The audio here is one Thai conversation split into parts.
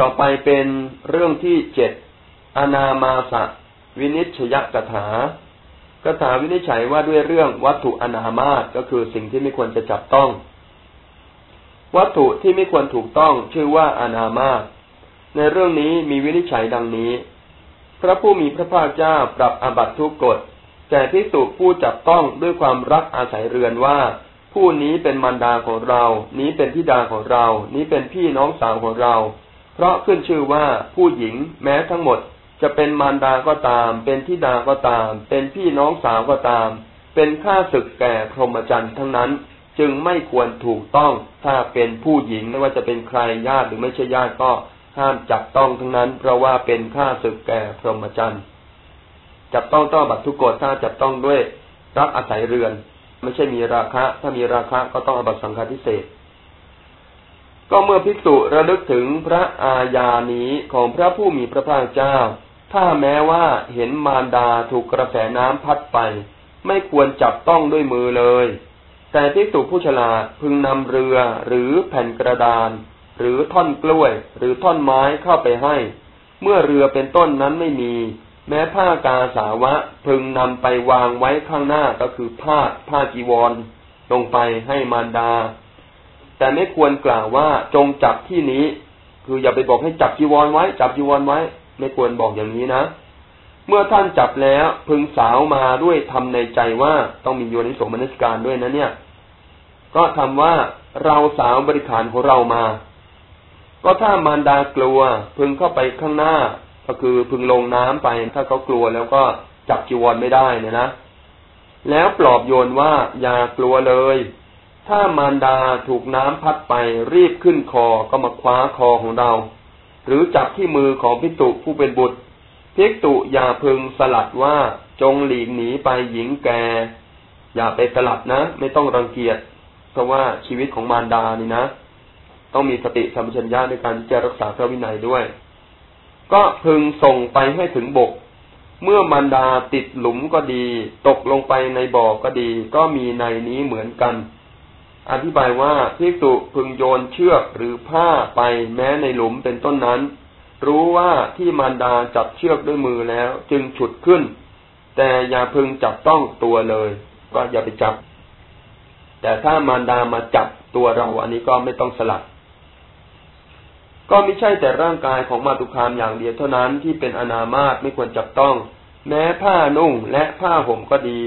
ต่อไปเป็นเรื่องที่เจ็ดอนามาสะวินิชยกถากถาวินิจฉัยว่าด้วยเรื่องวัตถุอนามาตก็คือสิ่งที่ไม่ควรจะจับต้อง วัตถุที่ไม่ควรถูกต้องชื่อว่าอนามาตในเรื่องนี้มีวินิจฉัยดังนี้ พระผู้มีพระภาคเจ้าปรับอบัตทุกกฎแก่พิสุผู้จับต้องด้วยความรักอาศัยเรือนว่า ผู้นี้เป็นมารดาของเรา นี้เป็นธิดาของเรา นี้เป็นพี่น้องสาวของเรา เพราะขึ้นชื่อว่าผู้หญิงแม้ทั้งหมดจะเป็นมารดาก็ตาม เป็นทิดาก็ตาม เป็นพี่น้องสาวก็ตาม เป็นข้าศึกแก่พรหมจรรย์ทั้งนั้น จึงไม่ควรถูกต้องถ้าเป็นผู้หญิงไม่ว่าจะเป็นใครญาติหรือไม่ใช่ญาติก็ห้ามจับต้องทั้งนั้น เพราะว่าเป็นข้าศึกแก่พรหมจรรย์จับต้องต้องบัตรทุกกฎถ้าจับต้องด้วยรักอาศัยเรือน ไม่ใช่มีราคะ ถ้ามีราคะก็ต้องอบัตสังฆาทิเศษ ก็เมื่อภิกษุระลึกถึงพระอาญานี้ของพระผู้มีพระภาคเจ้า ถ้าแม้ว่าเห็นมารดาถูกกระแสน้ำพัดไป ไม่ควรจับต้องด้วยมือเลย แต่ที่สุผู้ฉลาดพึงนำเรือหรือแผ่นกระดาน หรือท่อนกล้วย หรือท่อนไม้เข้าไปให้ เมื่อเรือเป็นต้นนั้นไม่มี แม้ผ้ากาสาวะพึงนำไปวางไว้ข้างหน้าก็คือผ้าผ้าจีวร ลงไปให้มารดา แต่ไม่ควรกล่าวว่าจงจับที่นี้ คืออย่าไปบอกให้จับจีวรไว้ จับจีวรไว้ ไม่ควรบอกอย่างนี้นะ เมื่อท่านจับแล้วพึงสาวมาด้วยทำในใจว่าต้องมีโยนิสมนสการด้วยนะเนี่ย ก็ทำว่าเราสาวบริขารของเรามา ก็ถ้ามารดากลัว พึงเข้าไปข้างหน้า ก็คือพึงลงน้ำไป ถ้าเขากลัวแล้วก็จับจีวรไม่ได้เนี่ยนะ แล้วปลอบโยนว่าอย่ากลัวเลย ถ้ามารดาถูกน้ำพัดไปรีบขึ้นคอก็มาคว้าคอของเรา หรือจับที่มือของพิตุผู้เป็นบุตรพิกตุอย่าพึงสลัดว่าจงหลีกหนีไปหญิงแก อย่าไปสลัดนะ ไม่ต้องรังเกียจเพราะว่าชีวิตของมารดานี่นะ ต้องมีสติสัมปชัญญะในการที่จะรักษาพระวินัยด้วย ก็พึงส่งไปให้ถึงบก เมื่อมารดาติดหลุมก็ดี ตกลงไปในบ่อก็ดี ก็มีในนี้เหมือนกัน อธิบายว่าพิสุพึงโยนเชือกหรือผ้าไปแม้ในหลุมเป็นต้นนั้น รู้ว่าที่มารดาจับเชือกด้วยมือแล้วจึงฉุดขึ้น แต่อย่าพึงจับต้องตัวเลย ก็อย่าไปจับ แต่ถ้ามารดามาจับตัวเราอันนี้ก็ไม่ต้องสลัด ก็ไม่ใช่แต่ร่างกายของมาตุคามอย่างเดียวเท่านั้นที่เป็นอนามาตไม่ควรจับต้อง แม้ผ้านุ่งและผ้าห่มก็ดี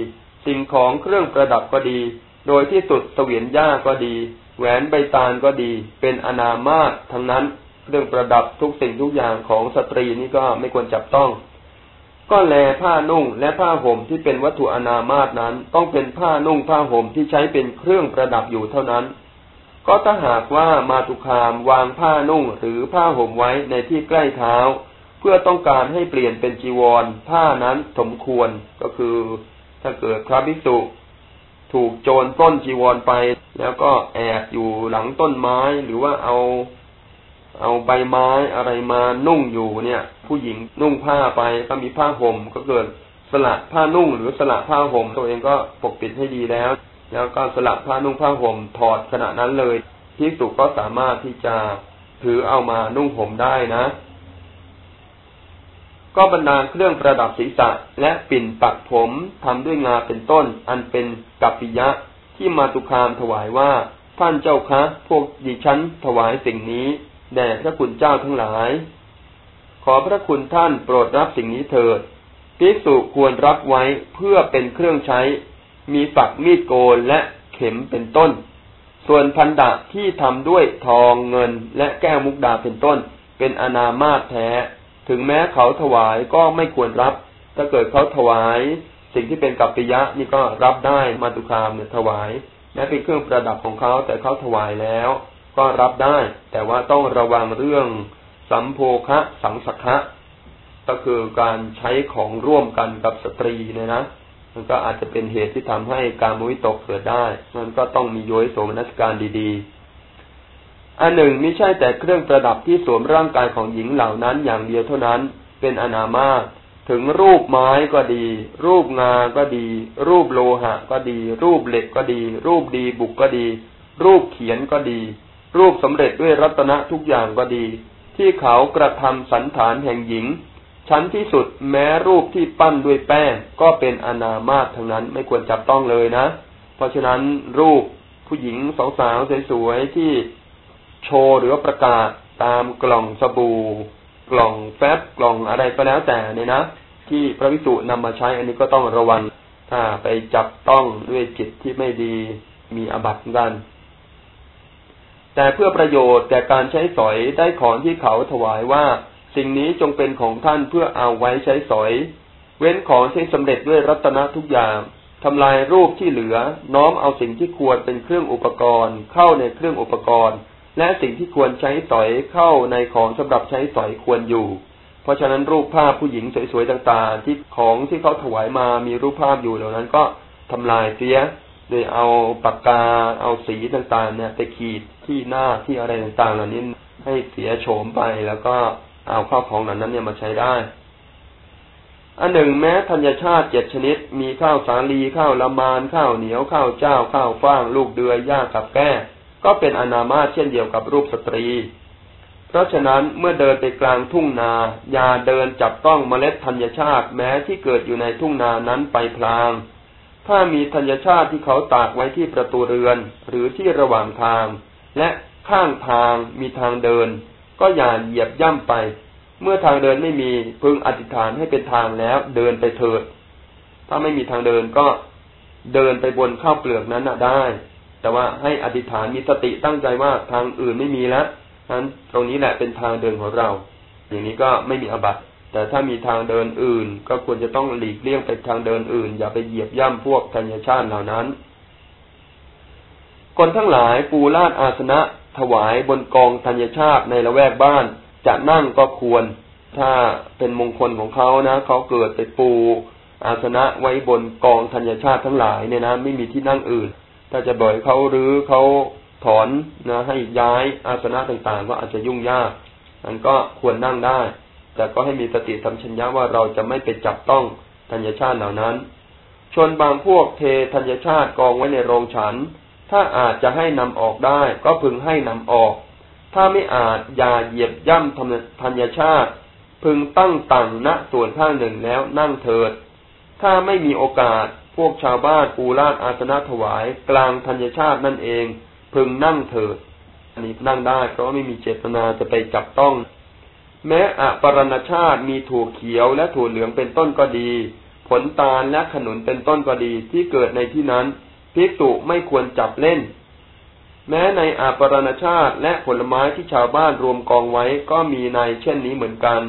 สิ่งของเครื่องประดับก็ดี โดยที่สุดเสวียนหญ้าก็ดี แหวนใบตาลก็ดี เป็นอนามาตทั้งนั้นเรื่องประดับทุกสิ่งทุกอย่างของสตรีนี่ก็ไม่ควรจับต้อง ก็แลผ้านุ่งและผ้าห่มที่เป็นวัตถุอนามาตนั้น ต้องเป็นผ้านุ่งผ้าห่มที่ใช้เป็นเครื่องประดับอยู่เท่านั้น ก็ถ้าหากว่ามาตุคามวางผ้านุ่งหรือผ้าห่มไว้ในที่ใกล้เท้า เพื่อต้องการให้เปลี่ยนเป็นจีวร ผ้านั้นสมควรก็คือ ถ้าเกิดพระภิกษุ ถูกโจรปล้นจีวรไป แล้วก็แอบอยู่หลังต้นไม้หรือว่าเอา เอาใบไม้อะไรมานุ่งอยู่เนี่ย ผู้หญิงนุ่งผ้าไปก็มีผ้าห่มก็เกิดสละผ้านุ่งหรือสละผ้าห่มตัวเองก็ปกปิดให้ดีแล้ว แล้วก็สละผ้านุ่งผ้าห่มถอดขณะนั้นเลยที่สุก็สามารถที่จะถือเอามานุ่งห่มได้นะ ก็บรรดาเครื่องประดับศีรษะ และปิ่นปักผมทำด้วยงาเป็นต้น อันเป็นกัปปิยะที่มาตุคามถวายว่าท่านเจ้าคะ พวกดิฉันถวายสิ่งนี้แด่พระคุณเจ้าทั้งหลาย ขอพระคุณท่านโปรดรับสิ่งนี้เถิดภิกษุควรรับไว้เพื่อเป็นเครื่องใช้ มีฝักมีดโกนและเข็มเป็นต้น ส่วนพันดะที่ทำด้วยทองเงินและแก้วมุกดาเป็นต้น เป็นอนามาตแท้ ถึงแม้เขาถวายก็ไม่ควรรับ ถ้าเกิดเขาถวายสิ่งที่เป็นกัปปิยะนี่ก็รับได้มาตุคามเนี่ยถวายแม้เป็นเครื่องประดับของเขาแต่เขาถวายแล้ว ก็รับได้ แต่ว่าต้องระวังเรื่องสัมโพคะสังสักะก็คือการใช้ของร่วมกันกับสตรีเนี่ยนะมันก็อาจจะเป็นเหตุที่ทำให้การมุวิตกเกิดได้มันก็ต้องมีโยยโสมนัสการดีๆ อันหนึ่งไม่ใช่แต่เครื่องประดับที่สวมร่างกายของหญิงเหล่านั้นอย่างเดียวเท่านั้น เป็นอนามาถึงรูปไม้ก็ดี รูปงาก็ดี รูปโลหะก็ดี รูปเหล็กก็ดี รูปดีบุกก็ดี รูปเขียนก็ดี รูปสำเร็จด้วยรัตนะทุกอย่างก็ดี ที่เขากระทำสันฐานแห่งหญิง ชั้นที่สุดแม้รูปที่ปั้นด้วยแป้งก็เป็นอนามาตทั้งนั้นไม่ควรจับต้องเลยนะ เพราะฉะนั้นรูปผู้หญิงสาวๆสวยๆที่ โชว์หรือประกาศตามกล่องสบู่ กล่องแฟบกล่องอะไรก็แล้วแต่เนี่ยนะที่พระวิสุนำมาใช้อันนี้ก็ต้องระวัง ถ้าไปจับต้องด้วยจิตที่ไม่ดีมีอบัติกันแต่เพื่อประโยชน์แต่การใช้สอยได้ของที่เขาถวายว่า สิ่งนี้จงเป็นของท่านเพื่อเอาไว้ใช้สอย เว้นของที่สำเร็จด้วยรัตนะทุกอย่างทำลายรูปที่เหลือ น้อมเอาสิ่งที่ควรเป็นเครื่องอุปกรณ์ เข้าในเครื่องอุปกรณ์ และสิ่งที่ควรใช้สอยเข้าในของสำหรับใช้สอยควรอยู่ เพราะฉะนั้นรูปภาพผู้หญิงสวยๆต่างๆ ที่ของที่เขาถวายมามีรูปภาพอยู่เหล่านั้นก็ทำลายเสีย โดยเอาปากกาเอาสีต่างๆ เนี่ยไปขีดที่หน้าที่อะไรต่างๆ เหล่านี้ให้เสียโฉมไปแล้วก็เอาข้าวของเหล่านั้นเนี่ยมาใช้ได้อันหนึ่งแม้ธัญชาติเจ็ดชนิด มีข้าวสาลีข้าวละมานข้าวเหนียวข้าวเจ้าข้าวฟ่าง ลูกเดือยหญ้ากับแก้ ก็เป็นอนามาเช่นเดียวกับรูปสตรี เพราะฉะนั้นเมื่อเดินไปกลางทุ่งนา อย่าเดินจับต้องเมล็ดธัญชาติแม้ที่เกิดอยู่ในทุ่งนานั้นไปพลาง ถ้ามีธัญชาติที่เขาตากไว้ที่ประตูเรือน หรือที่ระหว่างทาง และข้างทางมีทางเดิน ก็อย่าเหยียบย่ำไป เมื่อทางเดินไม่มีพึงอธิษฐานให้เป็นทางแล้วเดินไปเถิด ถ้าไม่มีทางเดินก็เดินไปบนข้าวเปลือกนั้นได้ แต่ว่าให้อธิษฐานมีสติตั้งใจว่าทางอื่นไม่มีแล้วนั้นตรงนี้แหละเป็นทางเดินของเรา อย่างนี้ก็ไม่มีอบัติแต่ถ้ามีทางเดินอื่น ก็ควรจะต้องหลีกเลี่ยงไปทางเดินอื่น อย่าไปเหยียบย่ำพวกธัญชาติเหล่านั้น คนทั้งหลายปูลาดอาสนะถวายบนกองธัญชาติในละแวกบ้าน จะนั่งก็ควร ถ้าเป็นมงคลของเขานะเขาเกิดไปปู อาสนะไว้บนกองธัญชาติทั้งหลายเนี่ยนะไม่มีที่นั่งอื่น ถ้าจะบ่อยเขาหรือเขาถอนนะให้ย้ายอาสนะต่างๆก็อาจจะยุ่งยากนั้นก็ควรนั่งได้ แต่ก็ให้มีสติสัมชัญญะว่าเราจะไม่ไปจับต้องธัญชาติเหล่านั้น ชนบางพวกเทธัญชาติกองไว้ในโรงฉัน ถ้าอาจจะให้นำออกได้ ก็พึงให้นำออก ถ้าไม่อาจอย่าเหยียบย่ำธัญชาติ พึงตั้งตังณส่วนข้างหนึ่งแล้วนั่งเถิด ถ้าไม่มีโอกาส วกชาวบ้านปูราดอาสนะถวาย กลางธัญชาตินั่นเอง พึงนั่งเถิดอันนี้นั่งได้ เพราะไม่มีเจตนาจะไปจับต้อง แม้อปรณชาติมีถั่วเขียวและถั่วเหลืองเป็นต้นก็ดี ผลตาลและขนุนเป็นต้นก็ดีที่เกิดในที่นั้นภิกษุไม่ควรจับเล่น แม้ในอาปรณชาติและผลไม้ที่ชาวบ้านรวมกองไว้ก็มีในเช่นนี้เหมือนกัน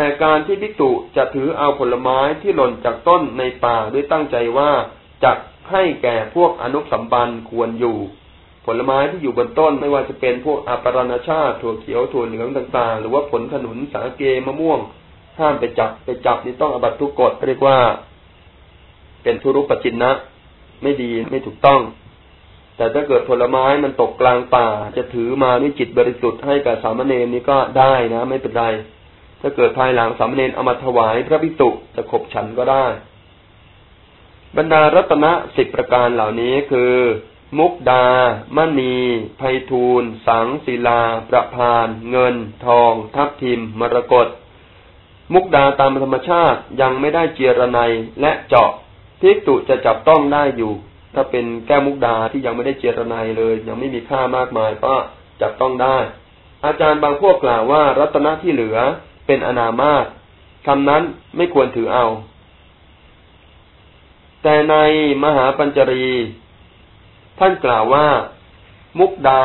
แต่การที่ภิกษุจะถือเอาผลไม้ที่หล่นจากต้นในป่าด้วยตั้งใจว่าจะให้แก่พวกอนุสัมบันควรอยู่ ผลไม้ที่อยู่บนต้นไม่ว่าจะเป็นพวกอัปรณชาติถั่วเขียวถั่วเหลืองต่าง ๆ หรือว่าผลขนุนสาเกมะม่วง ห้ามไปจับไปจับนี่ต้องอบัตทุกกฎเรียกว่า เป็นทุรุปจินนะ ไม่ดีไม่ถูกต้อง แต่ถ้าเกิดผลไม้มันตกกลางป่า จะถือมาด้วยจิตบริสุทธิ์ให้กับสามเณรนี้ก็ได้นะ ไม่เป็นไร ถ้าเกิดภายหลังสามเณรเอามาถวายพระภิกษุจะขบฉันก็ได้ บรรดารัตนะสิบประการเหล่านี้คือ มุกดามณีไพทูลสังศิลา ประพาน เงิน ทอง ทับทิม มรกตมุกดาตามธรรมชาติยังไม่ได้เจรไนและเจาะพิกตุจะจับต้องได้อยู่ ถ้าเป็นแก้วมุกดาที่ยังไม่ได้เจรไนเลย ยังไม่มีค่ามากมายก็จับต้องได้ อาจารย์บางพวกกล่าวว่ารัตนะที่เหลือ เป็นอนามาตคำนั้นไม่ควรถือเอา แต่ในมหาปัญจรี ท่านกล่าวว่า มุกดา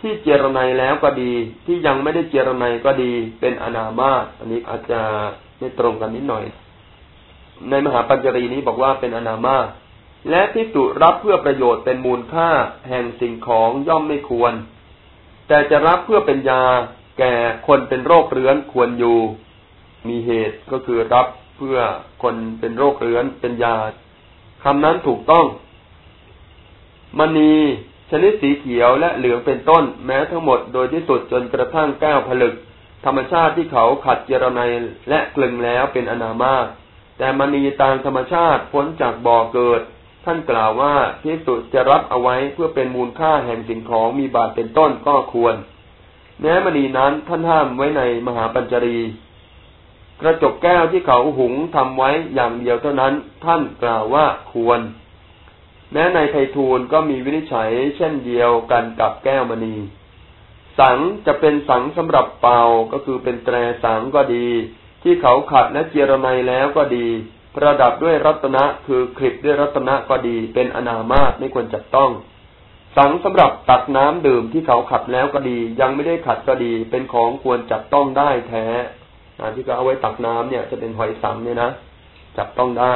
ที่เจรไนแล้วก็ดี ที่ยังไม่ได้เจรไนก็ดี เป็นอนามาตอันนี้อาจจะไม่ตรงกันนิดหน่อย ในมหาปัญจรีนี้บอกว่าเป็นอนามาตและที่สุรับเพื่อประโยชน์เป็นมูลค่าแห่งสิ่งของย่อมไม่ควร แต่จะรับเพื่อเป็นยา แก่คนเป็นโรคเรื้อนควรอยู่ มีเหตุก็คือรับเพื่อคนเป็นโรคเรื้อนเป็นยาคำนั้นถูกต้องมณีชนิดสีเขียวและเหลืองเป็นต้น แม้ทั้งหมดโดยที่สุดจนกระทั่งแก้วผลึก ธรรมชาติที่เขาขัดเจรไนและกลึงแล้วเป็นอนามาแต่มณีตามธรรมชาติพ้นจากบ่อเกิด ท่านกล่าวว่าที่สุดจะรับเอาไว้เพื่อเป็นมูลค่าแห่งสิ่งของมีบาทเป็นต้นก็ควร แม้มณีนั้นท่านห้ามไว้ในมหาปัญจรี กระจกแก้วที่เขาหุงทำไว้อย่างเดียวเท่านั้น ท่านกล่าวว่าควร แม้ในไททูลก็มีวินิจฉัยเช่นเดียวกันกับแก้วมณี สังจะเป็นสังสำหรับเป่าก็คือเป็นแตรสังก็ดี ที่เขาขัดและเจรไนแล้วก็ดี ประดับด้วยรัตนะคือคลิปด้วยรัตนะก็ดี เป็นอนามาตไม่ควรจับต้อง สังสำหรับตักน้ำดื่มที่เขาขัดแล้วก็ดี ยังไม่ได้ขัดก็ดี เป็นของควรจับต้องได้แท้ที่เขาเอาไว้ตักน้ำเนี่ย จะเป็นหอยสังเนี่ยนะจับต้องได้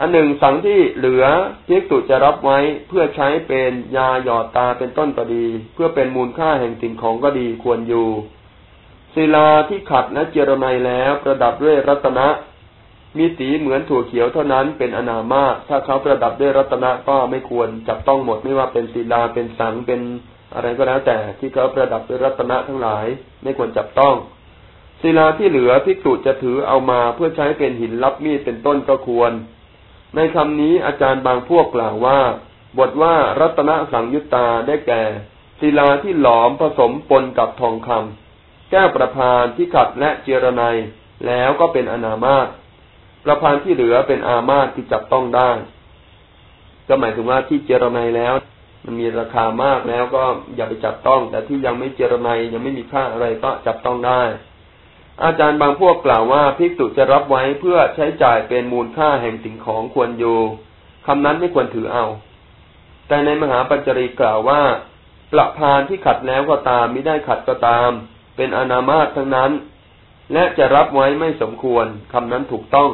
อันหนึ่งสังที่เหลือพิกตุจะรับไว้เพื่อใช้เป็นยาหยอดตาเป็นต้นก็ดี เพื่อเป็นมูลค่าแห่งสิ่งของก็ดีควรอยู่ศิลาที่ขัดและเจรไนแล้วประดับด้วยรัตนะ มีสีเหมือนถั่วเขียวเท่านั้นเป็นอนามาถ้าเขาประดับด้วยรัตนะก็ไม่ควรจับต้องหมดไม่ว่าเป็นศิลาเป็นสังเป็นอะไรก็แล้วแต่ที่เขาประดับด้วยรัตนะทั้งหลาย ไม่ควรจับต้องศิลาที่เหลือพิกษุจะถือเอามาเพื่อใช้เป็นหินรับมีดเป็นต้นก็ควร ในคำนี้อาจารย์บางพวกกล่าวว่า บทว่ารัตนะสังยุตตาได้แก่ศิลาที่หลอมผสมปนกับทองคำแก้วประพานที่ขัดและเจรไนแล้วก็เป็นอนามาต ประพานที่เหลือเป็นอามาตที่จับต้องได้ ก็หมายถึงว่าที่เจรไนแล้ว มันมีราคามากแล้วก็อย่าไปจับต้อง แต่ที่ยังไม่เจรไนยังไม่มีค่าอะไรก็จับต้องได้ อาจารย์บางพวกกล่าวว่าภิกษุจะรับไว้เพื่อใช้จ่ายเป็นมูลค่าแห่งสิ่งของควรอยู่คำนั้นไม่ควรถือเอา แต่ในมหาปัญจรีกล่าวว่าประพานที่ขัดแล้วก็ตามไม่ได้ขัดก็ตาม เป็นอนามาตทั้งนั้น และจะรับไว้ไม่สมควรคำนั้นถูกต้อง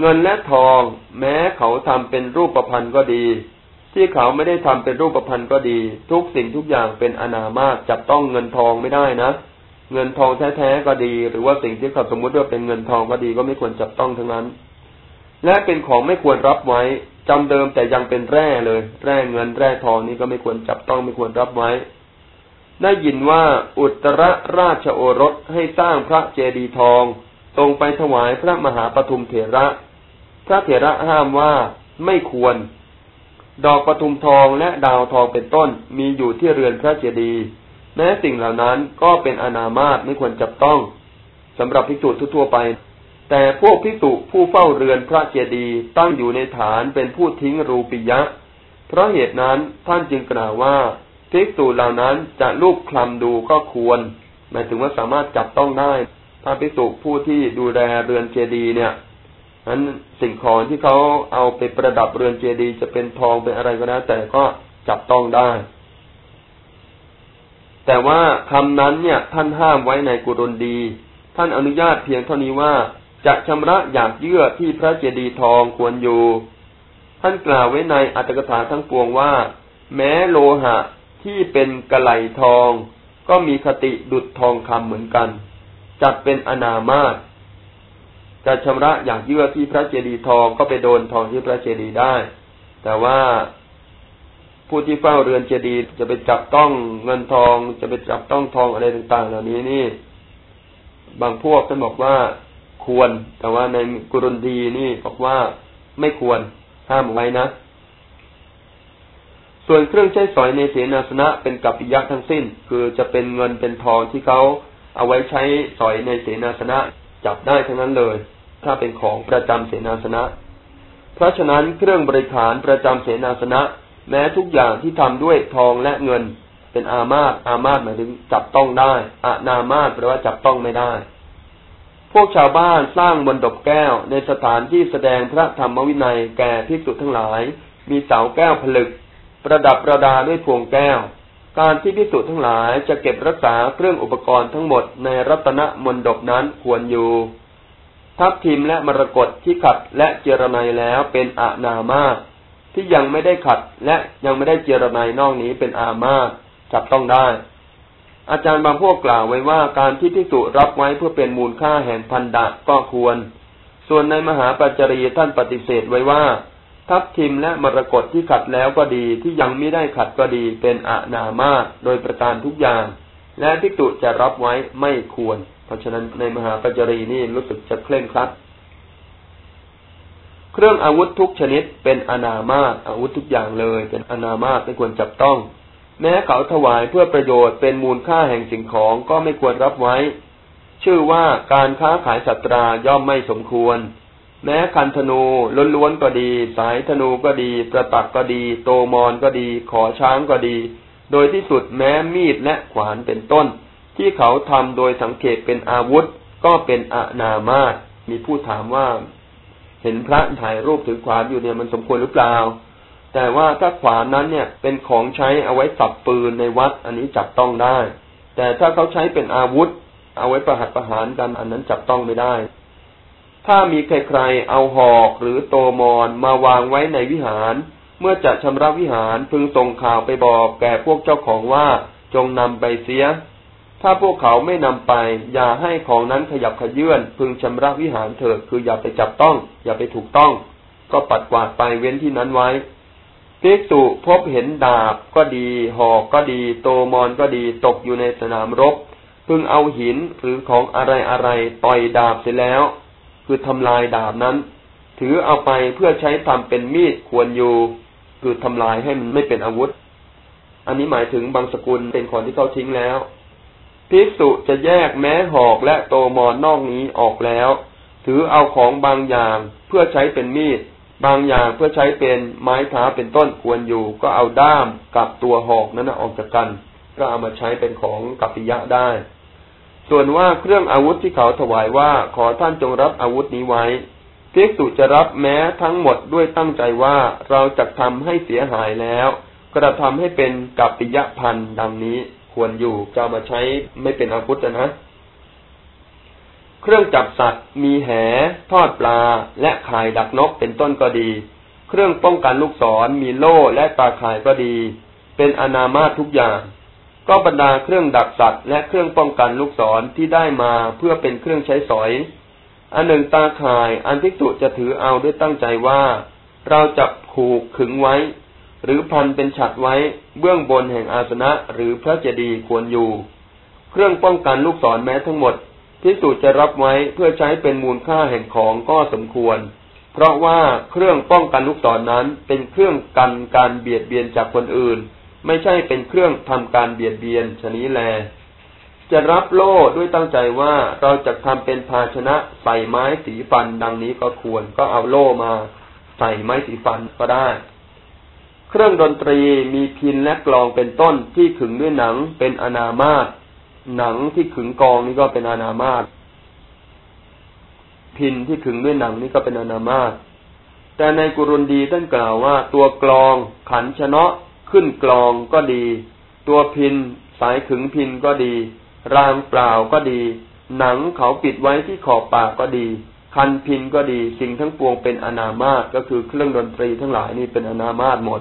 เงินและทอง แม้เขาทำเป็นรูปประพันธ์ก็ดี ที่เขาไม่ได้ทำเป็นรูปประพันธ์ก็ดี ทุกสิ่งทุกอย่างเป็นอนามาตจับต้องเงินทองไม่ได้นะเงินทองแท้ๆก็ดี หรือว่าสิ่งที่เขาสมมุติว่าเป็นเงินทองก็ดีก็ไม่ควรจับต้องทั้งนั้น และเป็นของไม่ควรรับไว้จำเดิมแต่ยังเป็นแร่เลย แร่เงินแร่ทองนี้ก็ไม่ควรจับต้องไม่ควรรับไว้ ได้ยินว่าอุตรราชโอรสให้สร้างพระเจดีย์ทอง ตรงไปถวายพระมหาปทุมเถระ พระเถระห้ามว่าไม่ควร ดอกปทุมทองและดาวทองเป็นต้นมีอยู่ที่เรือนพระเจดีย์แม้สิ่งเหล่านั้นก็เป็นอนามาตไม่ควรจับต้องสำหรับภิกษุทั่วไป แต่พวกภิกษุผู้เฝ้าเรือนพระเจดีย์ตั้งอยู่ในฐานเป็นผู้ทิ้งรูปิยะ เพราะเหตุนั้นท่านจึงกล่าวว่าภิกษุเหล่านั้นจะลูบคลำดูก็ควรหมายถึงว่าสามารถจับต้องได้ถ้าภิกษุผู้ที่ดูแลเรือนเจดีย์เนี่ย นั้นสิ่งของที่เขาเอาไปประดับเรือนเจดีย์จะเป็นทองเป็นอะไรก็แล้วแต่ก็จับต้องได้ แต่ว่าคำนั้นเนี่ย ท่านห้ามไว้ในกุรนดี ท่านอนุญาตเพียงเท่านี้ว่าจะชำระหยากเยื่อที่พระเจดีย์ทองควรอยู่ ท่านกล่าวไว้ในอัตถกถาทั้งปวงว่า แม้โลหะที่เป็นกระไหลทอง ก็มีคติดุดทองคำเหมือนกันจัดเป็นอนามาต จะชำระอย่างเยื่อที่พระเจดีย์ทองก็ไปโดนทองที่พระเจดีย์ได้ แต่ว่าผู้ที่เฝ้าเรือนเจดีย์จะไปจับต้องเงินทอง จะไปจับต้องทองอะไรต่าง ๆ เหล่านี้นี่ บางพวกท่านบอกว่าควร แต่ว่าในกุรดีนี่บอกว่าไม่ควรห้ามไว้นะ ส่วนเครื่องใช้สอยในเสนาสนะเป็นกัปปิยักทั้งสิ้น คือจะเป็นเงินเป็นทองที่เขาเอาไว้ใช้สอยในเสนาสนะจับได้ทั้งนั้นเลย ถ้าเป็นของประจำเสนาสนะ เพราะฉะนั้นเครื่องบริขารประจำเสนาสนะ แม้ทุกอย่างที่ทำด้วยทองและเงิน เป็นอามาตอามาตหมายถึงจับต้องได้อานามาตแปลว่าจับต้องไม่ได้ พวกชาวบ้านสร้างบนดบแก้วในสถานที่แสดงพระธรรมวินัยแก่ภิกษุทั้งหลาย มีเสาแก้วผลึก ประดับประดาด้วยพวงแก้วการที่ภิกษุทั้งหลายจะเก็บรักษาเครื่องอุปกรณ์ทั้งหมดในรัตนมนดบนั้นควรอยู่ ทับทิมและมรกตที่ขัดและเจรไนแล้วเป็นอานามาที่ยังไม่ได้ขัดและยังไม่ได้เจรไนนอกนี้เป็นอามาจับต้องได้ อาจารย์บางพวกกล่าวไว้ว่าการที่พิสุรับไว้เพื่อเป็นมูลค่าแห่งพันดะก็ควร ส่วนในมหาปัจจรีท่านปฏิเสธไว้ว่า ทับทิมและมรกตที่ขัดแล้วก็ดีที่ยังไม่ได้ขัดก็ดีเป็นอานามาโดยประการทุกอย่าง และพิสุจะรับไว้ไม่ควร เพราะฉะนั้นในมหาปัจจรีนี่รู้สึกจะเคร่งครัด เครื่องอาวุธทุกชนิดเป็นอนามาตอาวุธทุกอย่างเลย เป็นอนามาตไม่ควรจับต้อง แม้เขาถวายเพื่อประโยชน์เป็นมูลค่าแห่งสิ่งของก็ไม่ควรรับไว้ ชื่อว่าการค้าขายสัตราย่อมไม่สมควร แม้คันธนูล้วนๆก็ดี สายธนูก็ดี ประตักก็ดี โตมอนก็ดี ขอช้างก็ดี โดยที่สุดแม้มีดและขวานเป็นต้น ที่เขาทำโดยสังเกตเป็นอาวุธก็เป็นอนามาตมีผู้ถามว่า เห็นพระถ่ายรูปถือขวานอยู่เนี่ยมันสมควรหรือเปล่า แต่ว่าถ้าขวานนั้นเนี่ยเป็นของใช้เอาไว้สับปืนในวัด อันนี้จับต้องได้ แต่ถ้าเขาใช้เป็นอาวุธ เอาไว้ประหัตประหารกันอันนั้นจับต้องไม่ได้ ถ้ามีใครๆเอาหอกหรือโตมอนมาวางไว้ในวิหาร เมื่อจะชำระวิหารพึงส่งข่าวไปบอกแก่พวกเจ้าของว่าจงนำไปเสีย ถ้าพวกเขาไม่นำไป อย่าให้ของนั้นขยับขยื่นพึงชำระวิหารเถิดคืออย่าไปจับต้อง อย่าไปถูกต้อง ก็ปัดกวาดไปเว้นที่นั้นไว้ภิกษุพบเห็นดาบก็ดี หอกก็ดี โตมอนก็ดีตกอยู่ในสนามรบ พึงเอาหินหรือของอะไรอะไรต่อยดาบเสร็จแล้ว คือทำลายดาบนั้น ถือเอาไปเพื่อใช้ทำเป็นมีดควรอยู่ คือทำลายให้มันไม่เป็นอาวุธ อันนี้หมายถึงบางสกุลเป็นของที่เขาทิ้งแล้วภิกษุจะแยกแม้หอกและโตมอนนอกนี้ออกแล้ว ถือเอาของบางอย่างเพื่อใช้เป็นมีด บางอย่างเพื่อใช้เป็นไม้ท้าเป็นต้นควรอยู่ ก็เอาด้ามกับตัวหอกนั้นออกจากกัน ก็เอามาใช้เป็นของกัปปิยะได้ ส่วนว่าเครื่องอาวุธที่เขาถวายว่าขอท่านจงรับอาวุธนี้ไว้ ภิกษุจะรับแม้ทั้งหมดด้วยตั้งใจว่าเราจะทำให้เสียหายแล้ว กระทำให้เป็นกัปปิยะพันธ์ดังนี้ควรอยู่จะมาใช้ไม่เป็นอาวุธนะ เครื่องจับสัตว์ มีแห ทอดปลา และข่ายดักนกเป็นต้นก็ดี เครื่องป้องกันลูกศร มีโล่และตาข่ายก็ดี เป็นอนามาตทุกอย่าง ก็บรรดาเครื่องดักสัตว์ และเครื่องป้องกันลูกศรที่ได้มาเพื่อเป็นเครื่องใช้สอย อันหนึ่งตาข่าย อันทิสุจะถือเอาด้วยตั้งใจว่า เราจะผูกขึงไว้ หรือพันเป็นฉัดไว้เบื้องบนแห่งอาสนะหรือพระเจดีย์ควรอยู่ เครื่องป้องกันลูกศรแม้ทั้งหมดพิสูจจะรับไว้เพื่อใช้เป็นมูลค่าแห่งของก็สมควร เพราะว่าเครื่องป้องกันลูกศรนนั้นเป็นเครื่องกันการเบียดเบียนจากคนอื่น ไม่ใช่เป็นเครื่องทำการเบียดเบียนชนี้แล จะรับโล่ด้วยตั้งใจว่าเราจะทำเป็นภาชนะใส่ไม้สีฟันดังนี้ก็ควรก็เอาโล่มาใส่ไม้สีฟันก็ได้ เครื่องดนตรีมีพินและกลองเป็นต้นที่ขึงด้วยหนังเป็นอนามาตหนังที่ขึงกองนี่ก็เป็นอนามาตพินที่ขึงด้วยหนังนี่ก็เป็นอนามาตแต่ในกุรุนดีท่านกล่าวว่า ตัวกลองขันชนะขึ้นกลองก็ดี ตัวพินสายขึงพินก็ดี รางเปล่าก็ดี หนังเขาปิดไว้ที่ขอบปากก็ดี คันพินก็ดี สิ่งทั้งปวงเป็นอนามาตก็คือเครื่องดนตรีทั้งหลายนี่เป็นอนามาตหมด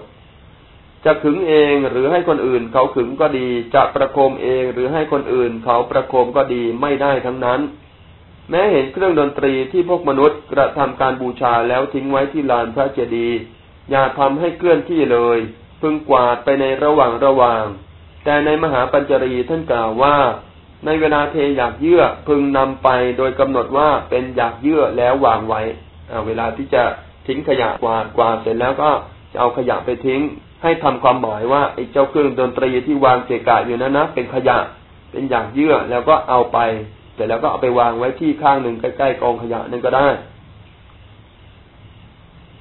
จะขึงเองหรือให้คนอื่น เขาขึงก็ดี จะประโคมเองหรือให้คนอื่น เขาประโคมก็ดีไม่ได้ทั้งนั้น แม้เห็นเครื่องดนตรีที่พวกมนุษย์กระทำการบูชาแล้วทิ้งไว้ที่ลานพระเจดีย์อย่าทำให้เคลื่อนที่เลย พึงกวาดไปในระหว่างระหว่าง แต่ในมหาปัญจรีท่านกล่าวว่า ในเวลาเทอยากเยื่อพึงนำไปโดยกำหนดว่าเป็นอยากเยื่อแล้ววางไว้เวลาที่จะทิ้งขยะกวาดกวาดเสร็จแล้วก็จะเอาขยะไปทิ้ง ให้ทำความหมายว่าไอ้เจ้าเครื่องดนตรีที่วางเกะกะอยู่นั้นนะเป็นขยะเป็นอยางเยื่อแล้วก็เอาไป เสร็จแล้วก็เอาไปวางไว้ที่ข้างหนึ่งใกล้ๆกองขยะนั่นก็ได้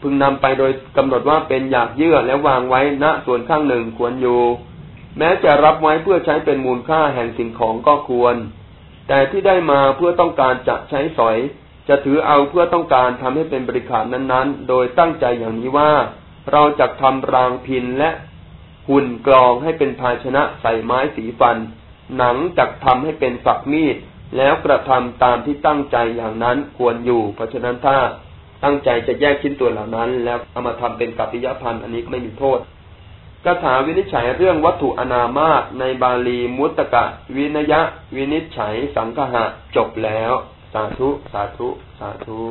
พึงนำไปโดยกำหนดว่าเป็นอยากเยื่อแล้ววางไว้ณส่วนข้างหนึ่งควรอยู่ แม้จะรับไว้เพื่อใช้เป็นมูลค่าแห่งสิ่งของก็ควร แต่ที่ได้มาเพื่อต้องการจะใช้สอย จะถือเอาเพื่อต้องการทำให้เป็นบริขารนั้นๆ โดยตั้งใจอย่างนี้ว่า เราจะทำรางพินและหุ่นกรองให้เป็นภาชนะใส่ไม้สีฟัน หนังจักทำให้เป็นฝักมีด แล้วกระทำตามที่ตั้งใจอย่างนั้นควรอยู่ เพราะฉะนั้นถ้าตั้งใจจะแยกชิ้นตัวเหล่านั้น แล้วเอามาทำเป็นกัปปิยพันธ์อันนี้ก็ไม่มีโทษ คาถาวินิจฉัยเรื่องวัตถุอนามาตในบาลีมุตตะวินยะ วินิจฉัยสังคหะจบแล้ว สาธุ สาธุ สาธุ